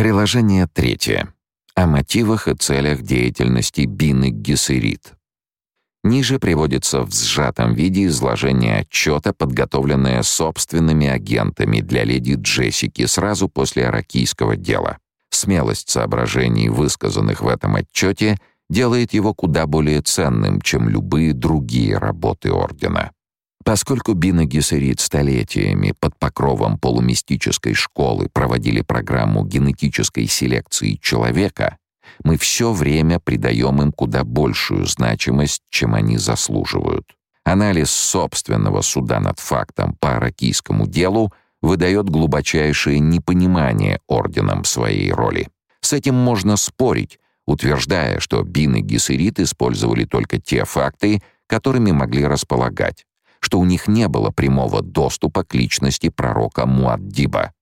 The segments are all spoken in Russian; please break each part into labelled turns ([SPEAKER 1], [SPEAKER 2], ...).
[SPEAKER 1] Приложение третье. О мотивах и целях деятельности Бины Гессерит. Ниже приводится в сжатом виде изложение отчета, подготовленное собственными агентами для леди Джессики сразу после аракийского дела. Смелость соображений, высказанных в этом отчете, делает его куда более ценным, чем любые другие работы Ордена. Поскольку Бина Гессерит столетиями под покровом полумистической школы проводили программу генетической селекции человека, мы все время придаем им куда большую значимость, чем они заслуживают. Анализ собственного суда над фактом по аракийскому делу выдает глубочайшее непонимание орденом своей роли. С этим можно спорить, утверждая, что Бин и Гессерит использовали только те факты, которыми могли располагать, что у них не было прямого доступа к личности пророка Муаддиба.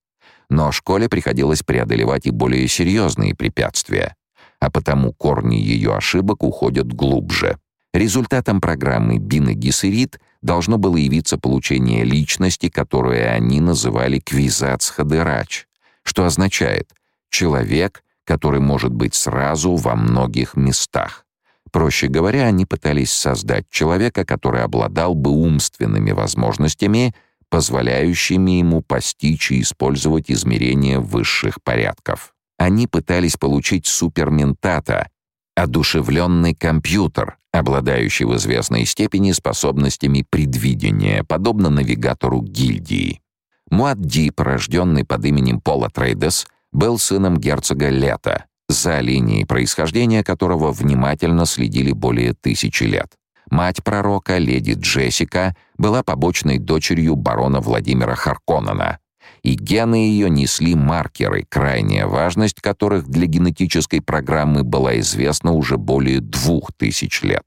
[SPEAKER 1] Но школе приходилось преодолевать и более серьезные препятствия а потому корни ее ошибок уходят глубже. Результатом программы Бин и Гессерит должно было явиться получение личности, которую они называли квизац-хадырач, что означает «человек, который может быть сразу во многих местах». Проще говоря, они пытались создать человека, который обладал бы умственными возможностями, позволяющими ему постичь и использовать измерения высших порядков. Они пытались получить суперментата, одушевленный компьютер, обладающий в известной степени способностями предвидения, подобно навигатору гильдии. Муадди, порожденный под именем Пола Трейдес, был сыном герцога Лета, за линией происхождения которого внимательно следили более тысячи лет. Мать пророка, леди Джессика, была побочной дочерью барона Владимира Харконнена, и гены ее несли маркеры, крайняя важность которых для генетической программы была известна уже более двух тысяч лет.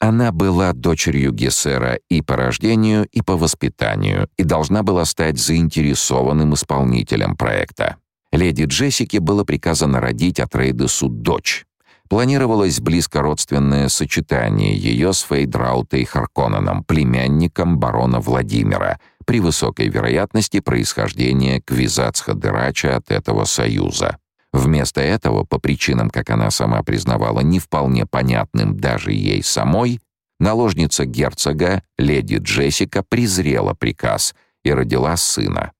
[SPEAKER 1] Она была дочерью Гессера и по рождению, и по воспитанию, и должна была стать заинтересованным исполнителем проекта. Леди Джессике было приказано родить от Рейдесу дочь. Планировалось близкородственное сочетание ее с Фейдраутой Харконненом, племянником барона Владимира — при высокой вероятности происхождения Квизацха-Дырача от этого союза. Вместо этого, по причинам, как она сама признавала, не вполне понятным даже ей самой, наложница герцога, леди Джессика, презрела приказ и родила сына.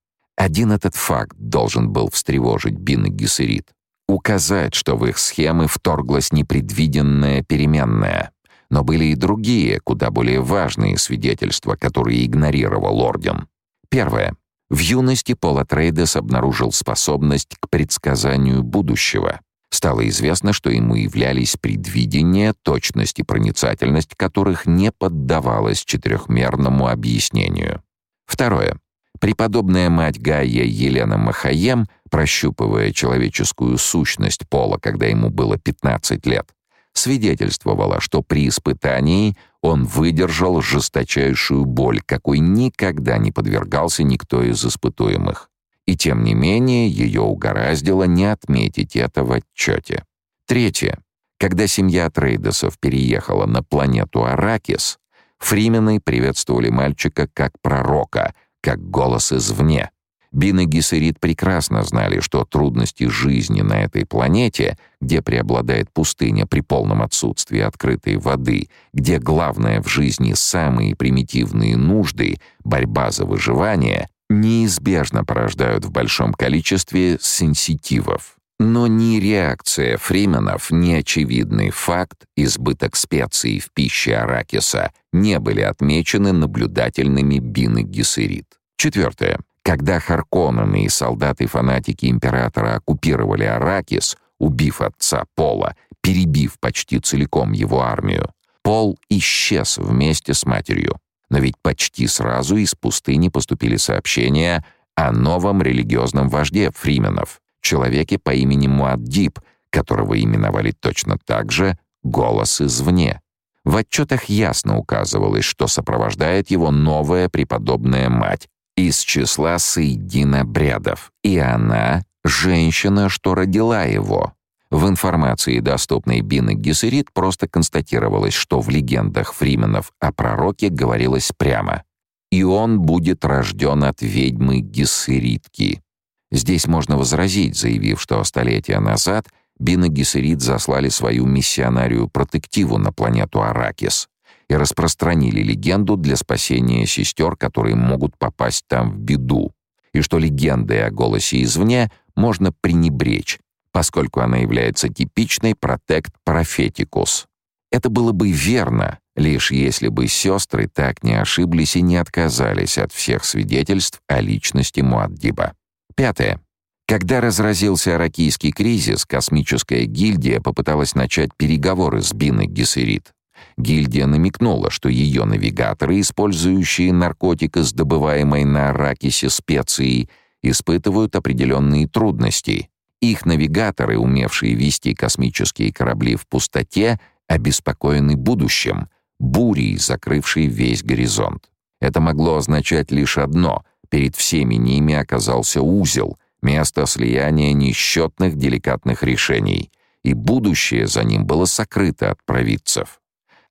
[SPEAKER 1] Один этот факт должен был встревожить Бин и Гессерит. Указать, что в их схемы вторглась непредвиденная переменная. Но были и другие, куда более важные свидетельства, которые игнорировал Орден. Первое. В юности Пол Атрейдес обнаружил способность к предсказанию будущего. Стало известно, что ему являлись предвидения, точность и проницательность которых не поддавалась четырехмерному объяснению. Второе. Преподобная мать Гая Елена Махаем, прощупывая человеческую сущность Пола, когда ему было 15 лет, свидетельствовало, что при испытании он выдержал жесточайшую боль, какой никогда не подвергался никто из испытуемых. И тем не менее ее угораздило не отметить это в отчете. Третье. Когда семья Трейдесов переехала на планету Аракис, Фримены приветствовали мальчика как пророка, как голос извне. Бин и Гессерит прекрасно знали, что трудности жизни на этой планете, где преобладает пустыня при полном отсутствии открытой воды, где главное в жизни самые примитивные нужды, борьба за выживание, неизбежно порождают в большом количестве сенситивов. Но ни реакция фрименов, ни очевидный факт, избыток специй в пище аракиса, не были отмечены наблюдательными Бин и Гессерит. Четвертое. Когда Харконнены и солдаты-фанатики императора оккупировали Аракис, убив отца Пола, перебив почти целиком его армию, Пол исчез вместе с матерью. Но ведь почти сразу из пустыни поступили сообщения о новом религиозном вожде фрименов, человеке по имени Муаддиб, которого именовали точно так же «голос извне». В отчетах ясно указывалось, что сопровождает его новая преподобная мать, из числа соединобрядов, и она — женщина, что родила его. В информации, доступной Бин Гессерит, просто констатировалось, что в легендах фрименов о пророке говорилось прямо «И он будет рожден от ведьмы Гессеритки». Здесь можно возразить, заявив, что столетия назад Бин и Гессерит заслали свою миссионарию протективу на планету Аракис и распространили легенду для спасения сестер, которые могут попасть там в беду, и что легендой о голосе извне можно пренебречь, поскольку она является типичной протект профетикус. Это было бы верно, лишь если бы сестры так не ошиблись и не отказались от всех свидетельств о личности Муаддиба. Пятое. Когда разразился аракийский кризис, космическая гильдия попыталась начать переговоры с Биной Гессерит. Гильдия намекнула, что ее навигаторы, использующие наркотик из добываемой на Аракисе специи, испытывают определенные трудности. Их навигаторы, умевшие вести космические корабли в пустоте, обеспокоены будущим, бурей, закрывшей весь горизонт. Это могло означать лишь одно — перед всеми ними оказался узел, место слияния несчетных деликатных решений, и будущее за ним было сокрыто от провидцев.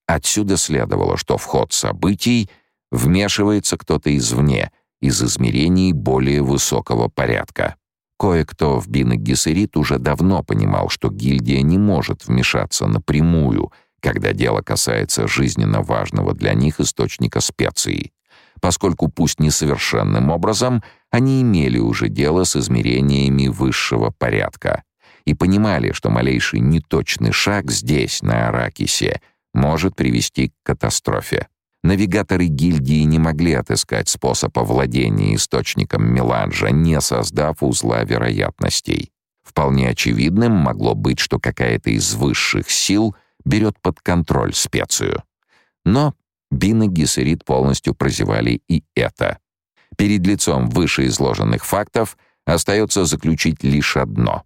[SPEAKER 1] Отсюда следовало, что в ход событий вмешивается кто-то извне, из измерений более высокого порядка. Кое-кто в Бинок-Гессерит уже давно понимал, что гильдия не может вмешаться напрямую, когда дело касается жизненно важного для них источника специй, поскольку пусть несовершенным образом они имели уже дело с измерениями высшего порядка и понимали, что малейший неточный шаг здесь, на Аракисе, может привести к катастрофе. Навигаторы гильдии не могли отыскать способ овладения источником меланжа, не создав узла вероятностей. Вполне очевидным могло быть, что какая-то из высших сил берет под контроль специю. Но Бин и Гессерит полностью прозевали и это. Перед лицом вышеизложенных фактов остается заключить лишь одно.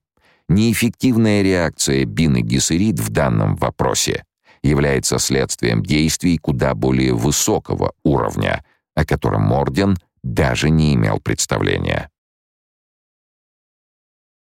[SPEAKER 1] Неэффективная реакция Бин и Гессерит в данном вопросе является следствием действий куда более высокого уровня, о котором Морден даже не имел представления.